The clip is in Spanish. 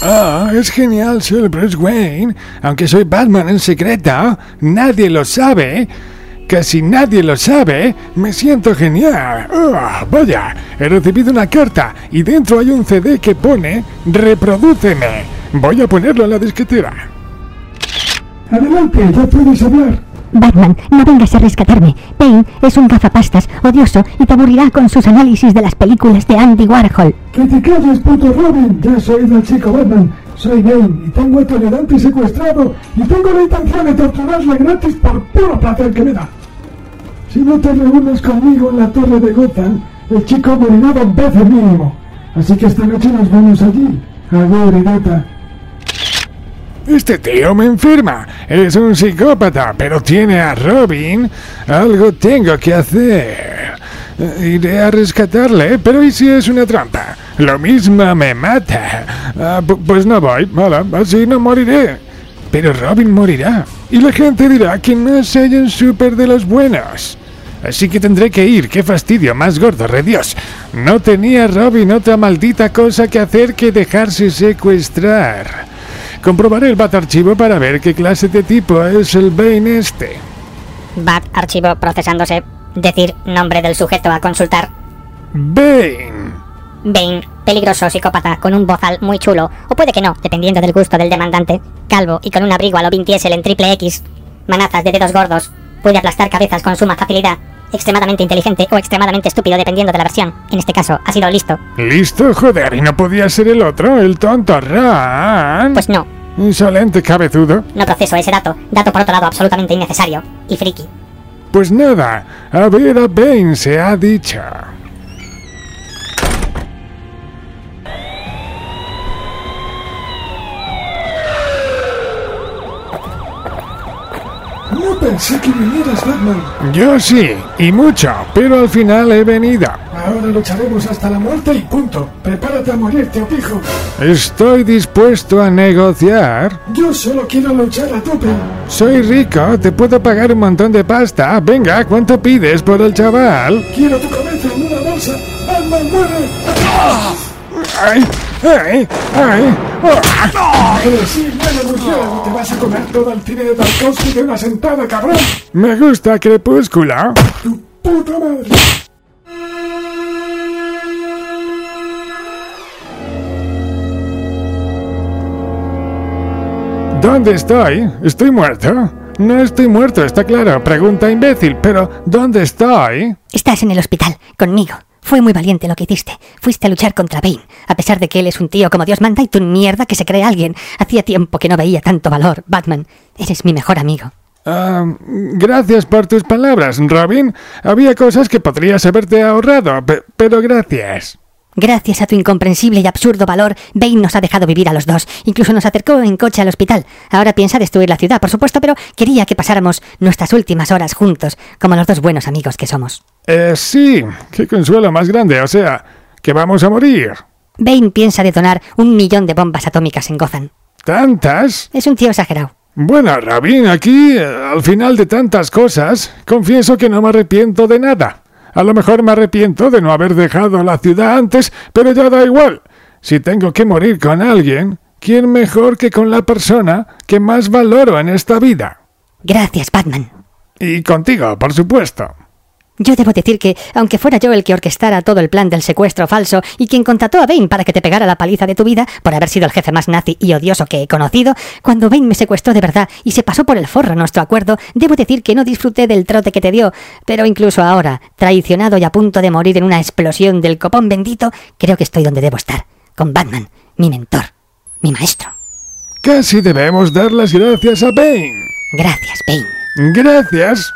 Ah, es genial ser Bruce Wayne. Aunque soy Batman en secreto, nadie lo sabe. Casi nadie lo sabe. Me siento genial. Ah, vaya, he recibido una carta y dentro hay un CD que pone Reprodúceme. Voy a ponerlo en la disquetera. Adelante, ya puedes hablar. Batman, no vengas a rescatarme. Bane es un gafapastas odioso y te aburrirá con sus análisis de las películas de Andy Warhol. ¡Que te calles, puto Robin! Ya soy el chico Batman. Soy Bane y tengo a tolerante secuestrado y tengo la intención de torturarle gratis por puro placer que me da. Si no te reúnes conmigo en la torre de Gotham, el chico morirá dos veces mínimo. Así que esta noche nos vemos allí. Agur, idiota. Este tío me enferma. Es un psicópata, pero tiene a Robin. Algo tengo que hacer. Iré a rescatarle, pero ¿y si es una trampa? Lo mismo me mata. Ah, pu- pues no voy, vale, así no moriré. Pero Robin morirá. Y la gente dirá que no soy un súper de los buenos. Así que tendré que ir, qué fastidio más gordo, re Dios. No tenía Robin otra maldita cosa que hacer que dejarse secuestrar. Comprobaré el bat archivo para ver qué clase de tipo es el Bane este. Bat, archivo procesándose. Decir nombre del sujeto a consultar. Bane. Bane, peligroso psicópata con un bozal muy chulo, o puede que no, dependiendo del gusto del demandante. Calvo y con un abrigo a lo Vin Diesel en triple X. Manazas de dedos gordos. Puede aplastar cabezas con suma facilidad. Extremadamente inteligente o extremadamente estúpido dependiendo de la versión. En este caso, ha sido listo. Listo, joder, y no podía ser el otro, el tonto Ran. Pues no, Insolente cabezudo. no proceso ese dato. Dato por otro lado absolutamente innecesario. Y friki. Pues nada, a ver a Bane se ha dicho. No pensé que vinieras, Batman. Yo sí, y mucho, pero al final he venido. Ahora lucharemos hasta la muerte y punto. Prepárate a morirte, pijo. Estoy dispuesto a negociar. Yo solo quiero luchar a tope. Soy rico, te puedo pagar un montón de pasta. Venga, ¿cuánto pides por el chaval? Quiero tu cabeza en una bolsa. Batman muere. ¡Ay! ¡Ay! ¡Ay! ¡Ah! Murciélago, te vas a comer todo el cine de Tarkovsky de una sentada, cabrón. Me gusta Crepúsculo. Tu puta madre. ¿Dónde estoy? ¿Estoy muerto? No estoy muerto, está claro. Pregunta imbécil, pero ¿dónde estoy? Estás en el hospital, conmigo. Fue muy valiente lo que hiciste. Fuiste a luchar contra Bane, a pesar de que él es un tío como Dios manda y tú mierda que se cree alguien. Hacía tiempo que no veía tanto valor, Batman. Eres mi mejor amigo. Ah, gracias por tus palabras, Robin. Había cosas que podrías haberte ahorrado, pe- pero gracias. Gracias a tu incomprensible y absurdo valor, Bane nos ha dejado vivir a los dos. Incluso nos acercó en coche al hospital. Ahora piensa destruir la ciudad, por supuesto, pero quería que pasáramos nuestras últimas horas juntos, como los dos buenos amigos que somos. Eh, sí, qué consuelo más grande, o sea, que vamos a morir. Bane piensa detonar un millón de bombas atómicas en Gotham. ¿Tantas? Es un tío exagerado. Bueno, Robin, aquí, eh, al final de tantas cosas, confieso que no me arrepiento de nada. A lo mejor me arrepiento de no haber dejado la ciudad antes, pero ya da igual. Si tengo que morir con alguien, ¿quién mejor que con la persona que más valoro en esta vida? Gracias, Batman. Y contigo, por supuesto. Yo debo decir que, aunque fuera yo el que orquestara todo el plan del secuestro falso y quien contrató a Bane para que te pegara la paliza de tu vida, por haber sido el jefe más nazi y odioso que he conocido, cuando Bane me secuestró de verdad y se pasó por el forro nuestro acuerdo, debo decir que no disfruté del trote que te dio, pero incluso ahora, traicionado y a punto de morir en una explosión del copón bendito, creo que estoy donde debo estar, con Batman, mi mentor, mi maestro. Casi debemos dar las gracias a Bane. Gracias, Bane. Gracias.